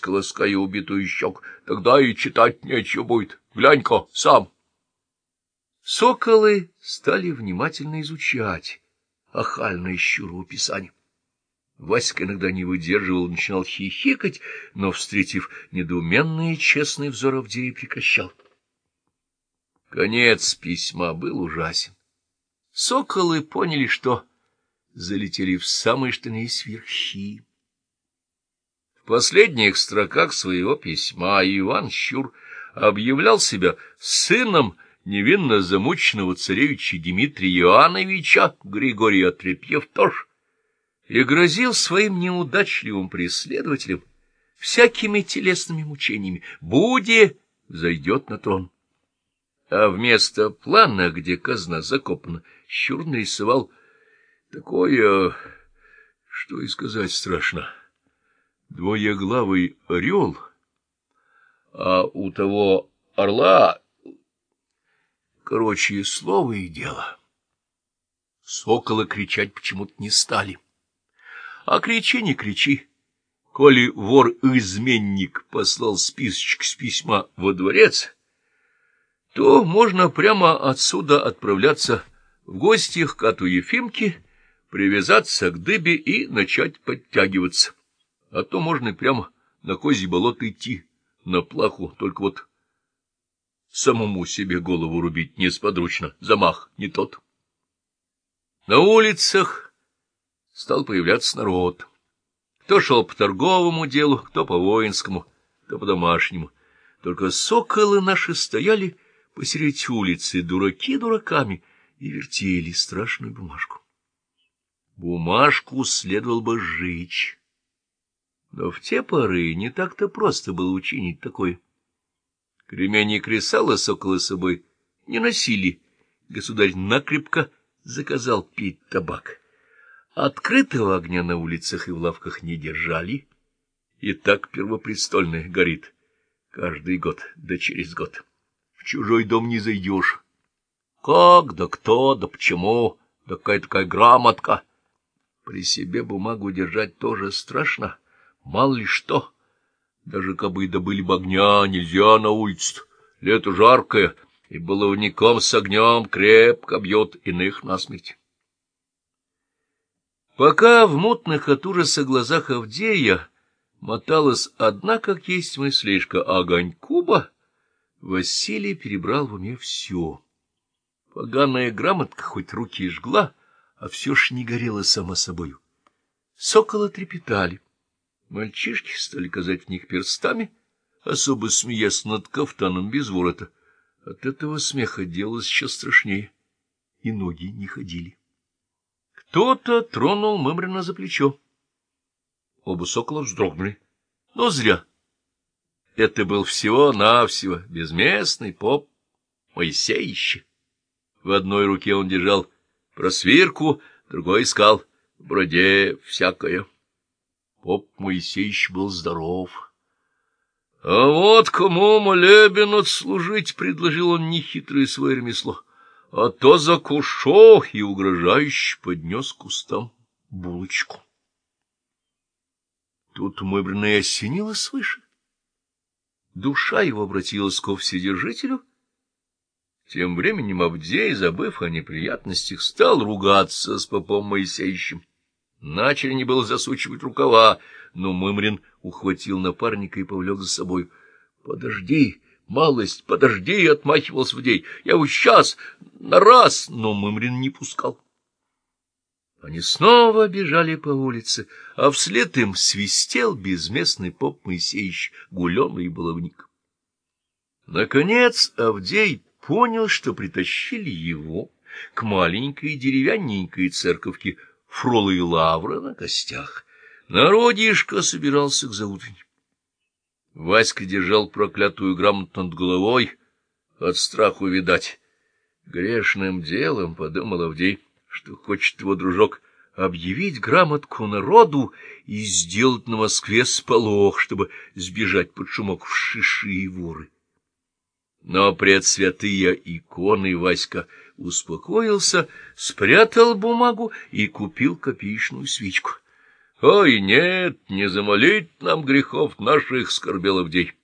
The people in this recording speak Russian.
Васька, лаская убитую щек. — Тогда и читать нечего будет. Глянь-ка, сам. Соколы стали внимательно изучать охальное щуроуписание. Васька иногда не выдерживал, начинал хихикать, но, встретив недоуменный и честный взор Авдея, прекращал. Конец письма был ужасен. Соколы поняли, что залетели в самые штаны сверхи. Последних строках своего письма Иван Щур объявлял себя сыном невинно замученного царевича Дмитрия Иоанновича Григория Трепьев тоже и грозил своим неудачливым преследователям всякими телесными мучениями. Буде зайдет на трон. А вместо плана, где казна закопана, Щур нарисовал такое, что и сказать страшно. Двоеглавый орел, а у того орла, короче, слово и дело. Соколы кричать почему-то не стали. А кричи, не кричи. Коли вор-изменник послал списочек с письма во дворец, то можно прямо отсюда отправляться в гости к Кату Ефимке, привязаться к дыбе и начать подтягиваться. А то можно и прямо на козье болото идти, на плаху, только вот самому себе голову рубить несподручно, замах не тот. На улицах стал появляться народ. Кто шел по торговому делу, кто по воинскому, кто по домашнему. Только соколы наши стояли посередине улицы, дураки дураками, и вертели страшную бумажку. Бумажку следовало бы сжечь. Но в те поры не так-то просто было учинить такое. Кремень и кресало соколы собой не носили. Государь накрепко заказал пить табак. Открытого огня на улицах и в лавках не держали, и так первопрестольный горит каждый год, да через год. В чужой дом не зайдешь. Как, да кто, да почему, да какая такая грамотка. При себе бумагу держать тоже страшно, мало ли что. Даже кабы добыли бы огня, нельзя на улицу. Лето жаркое, и баловником с огнем крепко бьет иных насмерть. Пока в мутных от ужаса глазах Авдея моталась одна, как есть мыслишка, огонь куба, Василий перебрал в уме все. Поганая грамотка хоть руки и жгла, а все ж не горело само собою. Сокола трепетали. Мальчишки стали казать в них перстами, особо смеясь над кафтаном без ворота. От этого смеха делалось еще страшнее, и ноги не ходили. Кто-то тронул Мымрина за плечо. Оба сокола вздрогнули. Но зря. Это был всего-навсего безместный поп Моисеище. В одной руке он держал просвирку, другой искал в броде всякое. Поп Моисеич был здоров. — А вот кому молебен отслужить, — предложил он нехитрое свое ремесло а то закушу и угрожающе поднес кустам булочку. Тут Мыбрина осенила свыше. Душа его обратилась к вседержителю. Тем временем Авдей, забыв о неприятностях, стал ругаться с попом Моисеищем. Начали не было засучивать рукава, но Мымрин ухватил напарника и повлек за собой. — Подожди! Малость, подожди, — отмахивался Вдей. Я вот сейчас, на раз, но Мымрин не пускал. Они снова бежали по улице, а вслед им свистел безместный поп Моисеевич, гуленый баловник. Наконец Авдей понял, что притащили его к маленькой деревянненькой церковке Фрола и Лавра на костях. Народишко собирался к заутренней. Васька держал проклятую грамоту над головой, от страху видать. Грешным делом, — подумал Авдей, — что хочет его дружок объявить грамотку народу и сделать на Москве сполох, чтобы сбежать под шумок в шиши и воры. Но предсвятые иконы Васька успокоился, спрятал бумагу и купил копеечную свечку. Ой, нет, не замолить нам грехов наших, скорбел Авдей.